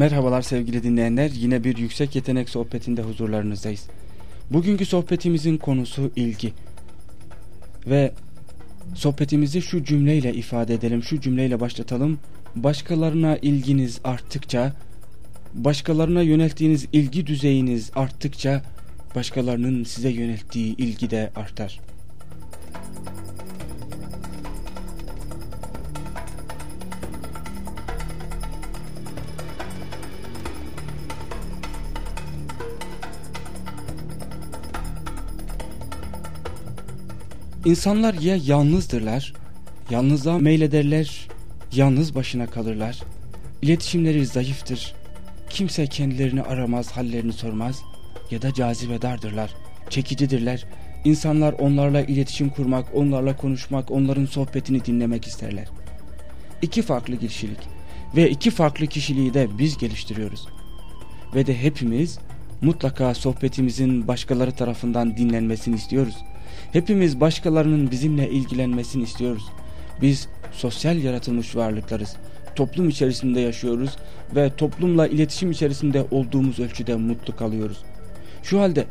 Merhabalar sevgili dinleyenler. Yine bir yüksek yetenek sohbetinde huzurlarınızdayız. Bugünkü sohbetimizin konusu ilgi. Ve sohbetimizi şu cümleyle ifade edelim, şu cümleyle başlatalım. Başkalarına ilginiz arttıkça, başkalarına yönelttiğiniz ilgi düzeyiniz arttıkça, başkalarının size yönelttiği ilgi de artar. İnsanlar ya yalnızdırlar, yalnızlığa meylederler, yalnız başına kalırlar. İletişimleri zayıftır. Kimse kendilerini aramaz, hallerini sormaz ya da cazibedardırlar, çekicidirler. İnsanlar onlarla iletişim kurmak, onlarla konuşmak, onların sohbetini dinlemek isterler. İki farklı kişilik ve iki farklı kişiliği de biz geliştiriyoruz. Ve de hepimiz mutlaka sohbetimizin başkaları tarafından dinlenmesini istiyoruz. Hepimiz başkalarının bizimle ilgilenmesini istiyoruz. Biz sosyal yaratılmış varlıklarız. Toplum içerisinde yaşıyoruz ve toplumla iletişim içerisinde olduğumuz ölçüde mutlu kalıyoruz. Şu halde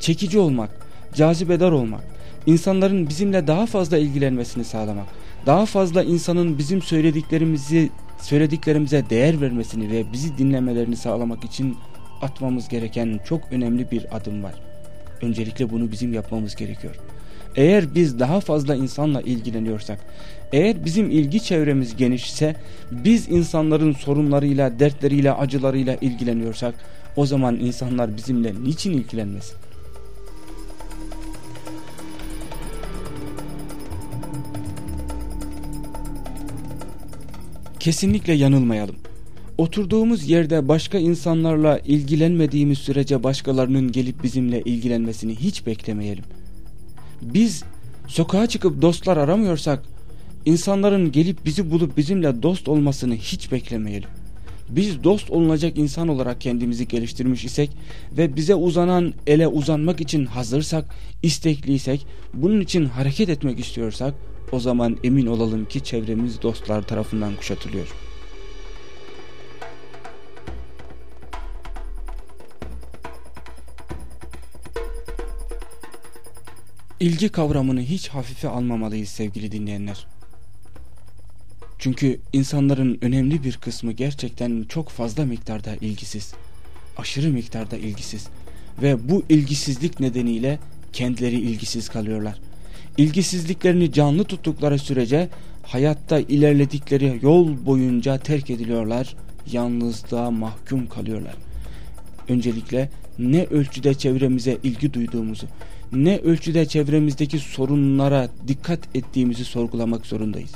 çekici olmak, cazibedar olmak, insanların bizimle daha fazla ilgilenmesini sağlamak, daha fazla insanın bizim söylediklerimizi söylediklerimize değer vermesini ve bizi dinlemelerini sağlamak için atmamız gereken çok önemli bir adım var. Öncelikle bunu bizim yapmamız gerekiyor. Eğer biz daha fazla insanla ilgileniyorsak, eğer bizim ilgi çevremiz genişse, biz insanların sorunlarıyla, dertleriyle, acılarıyla ilgileniyorsak, o zaman insanlar bizimle niçin ilgilenmesin? Kesinlikle yanılmayalım. Oturduğumuz yerde başka insanlarla ilgilenmediğimiz sürece başkalarının gelip bizimle ilgilenmesini hiç beklemeyelim. Biz sokağa çıkıp dostlar aramıyorsak insanların gelip bizi bulup bizimle dost olmasını hiç beklemeyelim. Biz dost olunacak insan olarak kendimizi geliştirmiş isek ve bize uzanan ele uzanmak için hazırsak, istekliysek, bunun için hareket etmek istiyorsak o zaman emin olalım ki çevremiz dostlar tarafından kuşatılıyor. İlgi kavramını hiç hafife almamalıyız sevgili dinleyenler. Çünkü insanların önemli bir kısmı gerçekten çok fazla miktarda ilgisiz. Aşırı miktarda ilgisiz. Ve bu ilgisizlik nedeniyle kendileri ilgisiz kalıyorlar. İlgisizliklerini canlı tuttukları sürece hayatta ilerledikleri yol boyunca terk ediliyorlar, yalnızlığa mahkum kalıyorlar. Öncelikle ne ölçüde çevremize ilgi duyduğumuzu, ne ölçüde çevremizdeki sorunlara dikkat ettiğimizi sorgulamak zorundayız.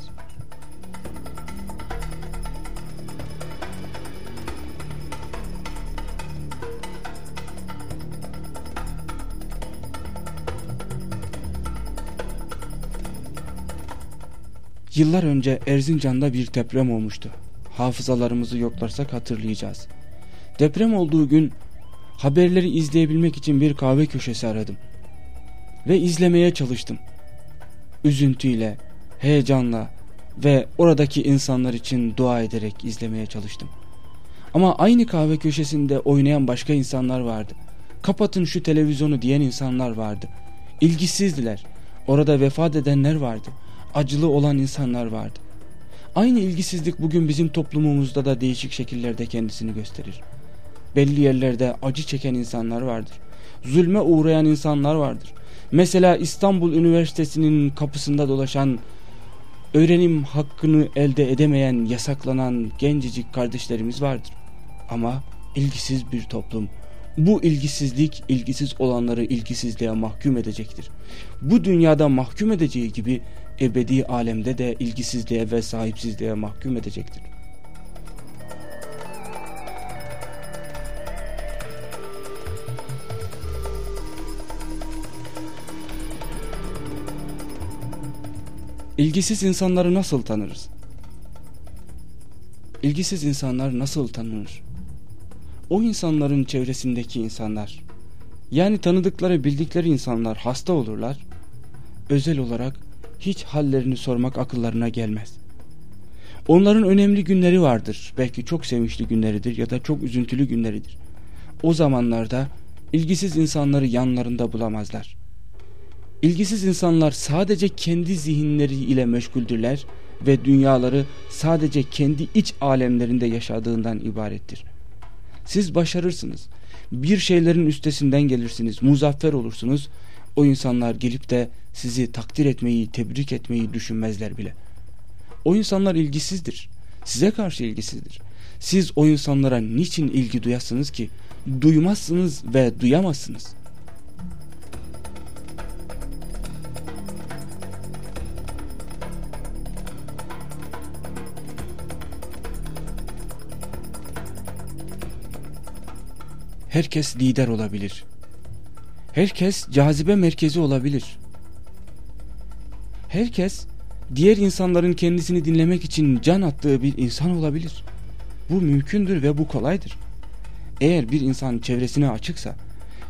Yıllar önce Erzincan'da bir deprem olmuştu. Hafızalarımızı yoklarsak hatırlayacağız. Deprem olduğu gün haberleri izleyebilmek için bir kahve köşesi aradım ve izlemeye çalıştım. Üzüntüyle, heyecanla ve oradaki insanlar için dua ederek izlemeye çalıştım. Ama aynı kahve köşesinde oynayan başka insanlar vardı. Kapatın şu televizyonu diyen insanlar vardı. İlgisizdiler. Orada vefat edenler vardı. Acılı olan insanlar vardı. Aynı ilgisizlik bugün bizim toplumumuzda da değişik şekillerde kendisini gösterir. Belli yerlerde acı çeken insanlar vardır. Zulme uğrayan insanlar vardır. Mesela İstanbul Üniversitesi'nin kapısında dolaşan öğrenim hakkını elde edemeyen, yasaklanan gencecik kardeşlerimiz vardır. Ama ilgisiz bir toplum. Bu ilgisizlik ilgisiz olanları ilgisizliğe mahkum edecektir. Bu dünyada mahkum edeceği gibi ebedi alemde de ilgisizliğe ve sahipsizliğe mahkum edecektir. İlgisiz insanları nasıl tanırız? İlgisiz insanlar nasıl tanınır? O insanların çevresindeki insanlar, yani tanıdıkları bildikleri insanlar hasta olurlar, özel olarak hiç hallerini sormak akıllarına gelmez. Onların önemli günleri vardır. Belki çok sevinçli günleridir ya da çok üzüntülü günleridir. O zamanlarda ilgisiz insanları yanlarında bulamazlar. İlgisiz insanlar sadece kendi zihinleri ile meşguldürler ve dünyaları sadece kendi iç alemlerinde yaşadığından ibarettir. Siz başarırsınız. Bir şeylerin üstesinden gelirsiniz, muzaffer olursunuz. O insanlar gelip de sizi takdir etmeyi, tebrik etmeyi düşünmezler bile. O insanlar ilgisizdir. Size karşı ilgisizdir. Siz o insanlara niçin ilgi duyasınız ki? Duymazsınız ve duyamazsınız. Herkes lider olabilir. Herkes cazibe merkezi olabilir. Herkes diğer insanların kendisini dinlemek için can attığı bir insan olabilir. Bu mümkündür ve bu kolaydır. Eğer bir insan çevresine açıksa,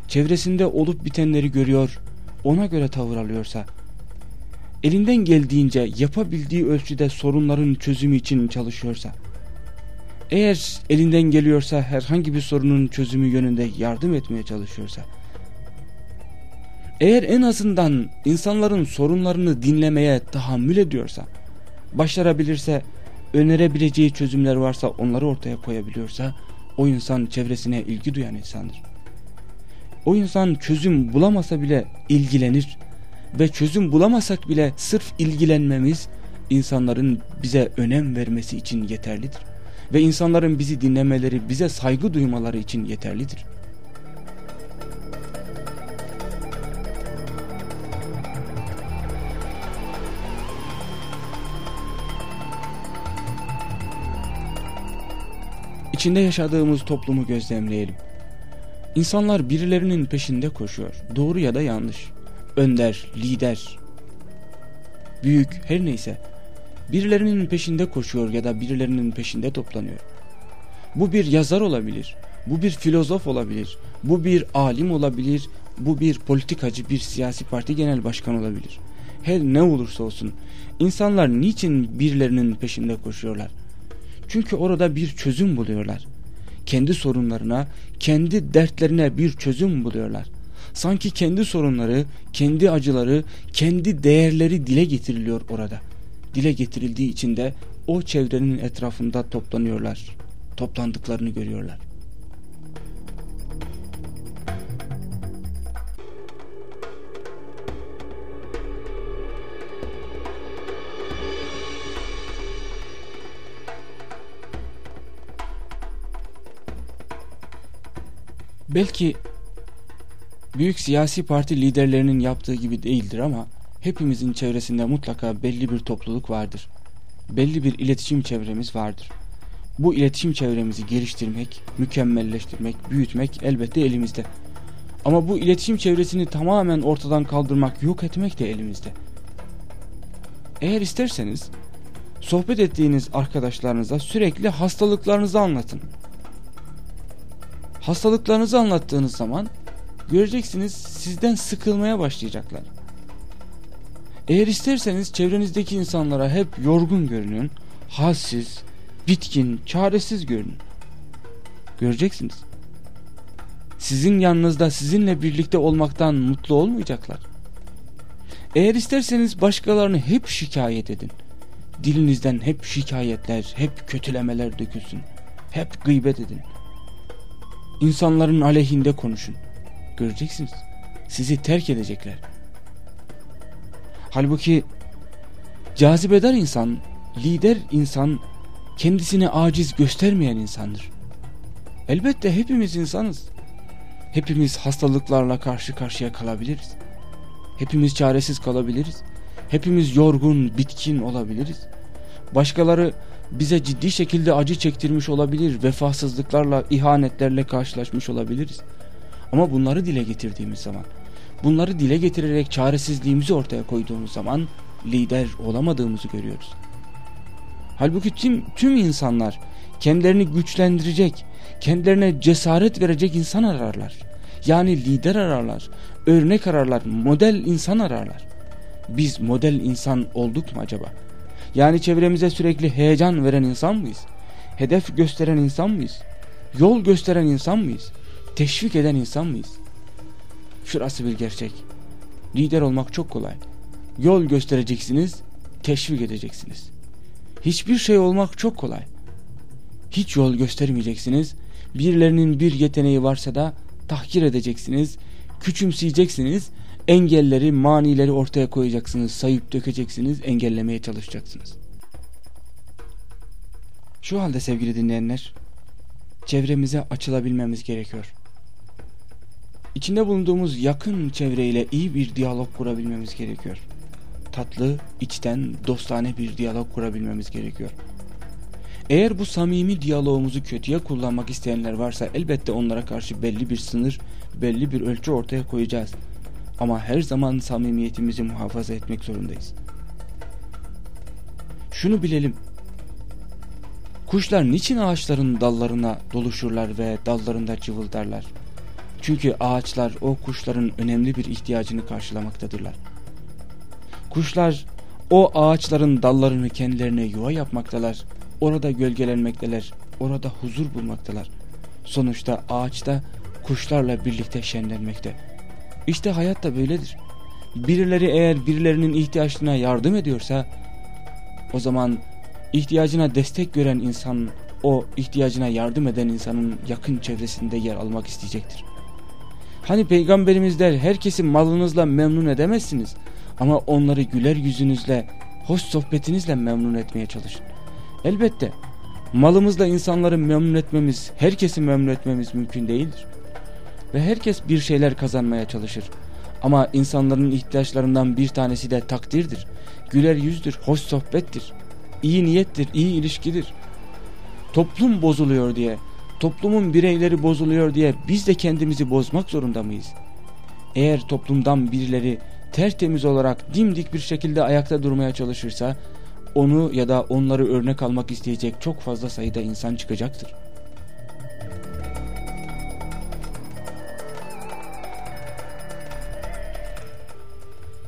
çevresinde olup bitenleri görüyor, ona göre tavır alıyorsa, elinden geldiğince yapabildiği ölçüde sorunların çözümü için çalışıyorsa, eğer elinden geliyorsa herhangi bir sorunun çözümü yönünde yardım etmeye çalışıyorsa, eğer en azından insanların sorunlarını dinlemeye tahammül ediyorsa, başarabilirse, önerebileceği çözümler varsa onları ortaya koyabiliyorsa, o insan çevresine ilgi duyan insandır. O insan çözüm bulamasa bile ilgilenir ve çözüm bulamasak bile sırf ilgilenmemiz insanların bize önem vermesi için yeterlidir. Ve insanların bizi dinlemeleri, bize saygı duymaları için yeterlidir. İçinde yaşadığımız toplumu gözlemleyelim. İnsanlar birilerinin peşinde koşuyor. Doğru ya da yanlış. Önder, lider, büyük her neyse. Birilerinin peşinde koşuyor ya da birilerinin peşinde toplanıyor. Bu bir yazar olabilir. Bu bir filozof olabilir. Bu bir alim olabilir. Bu bir politikacı, bir siyasi parti genel başkan olabilir. Her ne olursa olsun insanlar niçin birilerinin peşinde koşuyorlar? Çünkü orada bir çözüm buluyorlar. Kendi sorunlarına, kendi dertlerine bir çözüm buluyorlar. Sanki kendi sorunları, kendi acıları, kendi değerleri dile getiriliyor orada. Dile getirildiği için de o çevrenin etrafında toplanıyorlar. Toplandıklarını görüyorlar. Belki büyük siyasi parti liderlerinin yaptığı gibi değildir ama hepimizin çevresinde mutlaka belli bir topluluk vardır. Belli bir iletişim çevremiz vardır. Bu iletişim çevremizi geliştirmek, mükemmelleştirmek, büyütmek elbette elimizde. Ama bu iletişim çevresini tamamen ortadan kaldırmak, yok etmek de elimizde. Eğer isterseniz sohbet ettiğiniz arkadaşlarınıza sürekli hastalıklarınızı anlatın. Hastalıklarınızı anlattığınız zaman göreceksiniz sizden sıkılmaya başlayacaklar. Eğer isterseniz çevrenizdeki insanlara hep yorgun görünün, halsiz, bitkin, çaresiz görünün. Göreceksiniz. Sizin yanınızda sizinle birlikte olmaktan mutlu olmayacaklar. Eğer isterseniz başkalarını hep şikayet edin. Dilinizden hep şikayetler, hep kötülemeler dökülsün. Hep gıybet edin. İnsanların aleyhinde konuşun. Göreceksiniz. Sizi terk edecekler. Halbuki cazibedar insan, lider insan kendisini aciz göstermeyen insandır. Elbette hepimiz insanız. Hepimiz hastalıklarla karşı karşıya kalabiliriz. Hepimiz çaresiz kalabiliriz. Hepimiz yorgun, bitkin olabiliriz. Başkaları bize ciddi şekilde acı çektirmiş olabilir, vefasızlıklarla, ihanetlerle karşılaşmış olabiliriz. Ama bunları dile getirdiğimiz zaman, bunları dile getirerek çaresizliğimizi ortaya koyduğumuz zaman lider olamadığımızı görüyoruz. Halbuki tüm, tüm insanlar kendilerini güçlendirecek, kendilerine cesaret verecek insan ararlar. Yani lider ararlar, örnek ararlar, model insan ararlar. Biz model insan olduk mu acaba? Yani çevremize sürekli heyecan veren insan mıyız? Hedef gösteren insan mıyız? Yol gösteren insan mıyız? Teşvik eden insan mıyız? Şurası bir gerçek. Lider olmak çok kolay. Yol göstereceksiniz, teşvik edeceksiniz. Hiçbir şey olmak çok kolay. Hiç yol göstermeyeceksiniz. Birilerinin bir yeteneği varsa da tahkir edeceksiniz, küçümseyeceksiniz, engelleri, manileri ortaya koyacaksınız, sayıp dökeceksiniz, engellemeye çalışacaksınız. Şu halde sevgili dinleyenler, çevremize açılabilmemiz gerekiyor. İçinde bulunduğumuz yakın çevreyle iyi bir diyalog kurabilmemiz gerekiyor. Tatlı, içten, dostane bir diyalog kurabilmemiz gerekiyor. Eğer bu samimi diyalogumuzu kötüye kullanmak isteyenler varsa elbette onlara karşı belli bir sınır, belli bir ölçü ortaya koyacağız. Ama her zaman samimiyetimizi muhafaza etmek zorundayız. Şunu bilelim. Kuşlar niçin ağaçların dallarına doluşurlar ve dallarında cıvıldarlar? Çünkü ağaçlar o kuşların önemli bir ihtiyacını karşılamaktadırlar. Kuşlar o ağaçların dallarını kendilerine yuva yapmaktalar. Orada gölgelenmekteler. Orada huzur bulmaktalar. Sonuçta ağaçta kuşlarla birlikte şenlenmekte. İşte hayat da böyledir. Birileri eğer birilerinin ihtiyaçlarına yardım ediyorsa o zaman ihtiyacına destek gören insan o ihtiyacına yardım eden insanın yakın çevresinde yer almak isteyecektir. Hani peygamberimiz der herkesi malınızla memnun edemezsiniz ama onları güler yüzünüzle, hoş sohbetinizle memnun etmeye çalışın. Elbette malımızla insanları memnun etmemiz, herkesi memnun etmemiz mümkün değildir. Ve herkes bir şeyler kazanmaya çalışır. Ama insanların ihtiyaçlarından bir tanesi de takdirdir. Güler yüzdür, hoş sohbettir. iyi niyettir, iyi ilişkidir. Toplum bozuluyor diye, toplumun bireyleri bozuluyor diye biz de kendimizi bozmak zorunda mıyız? Eğer toplumdan birileri tertemiz olarak dimdik bir şekilde ayakta durmaya çalışırsa onu ya da onları örnek almak isteyecek çok fazla sayıda insan çıkacaktır.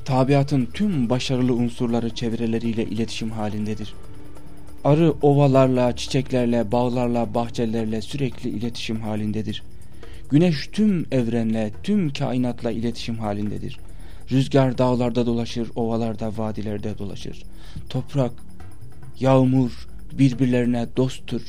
Tabiatın tüm başarılı unsurları çevreleriyle iletişim halindedir. Arı ovalarla, çiçeklerle, bağlarla, bahçelerle sürekli iletişim halindedir. Güneş tüm evrenle, tüm kainatla iletişim halindedir. Rüzgar dağlarda dolaşır, ovalarda, vadilerde dolaşır. Toprak, yağmur birbirlerine dosttur.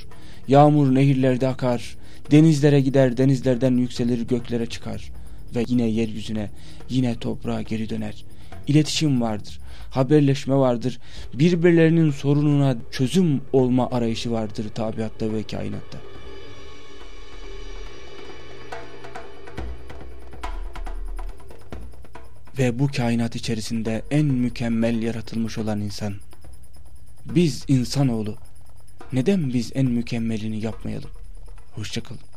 Yağmur nehirlerde akar, denizlere gider, denizlerden yükselir, göklere çıkar ve yine yeryüzüne, yine toprağa geri döner. İletişim vardır, haberleşme vardır, birbirlerinin sorununa çözüm olma arayışı vardır tabiatta ve kainatta. Ve bu kainat içerisinde en mükemmel yaratılmış olan insan. Biz insanoğlu. Neden biz en mükemmelini yapmayalım? Hoşçakalın.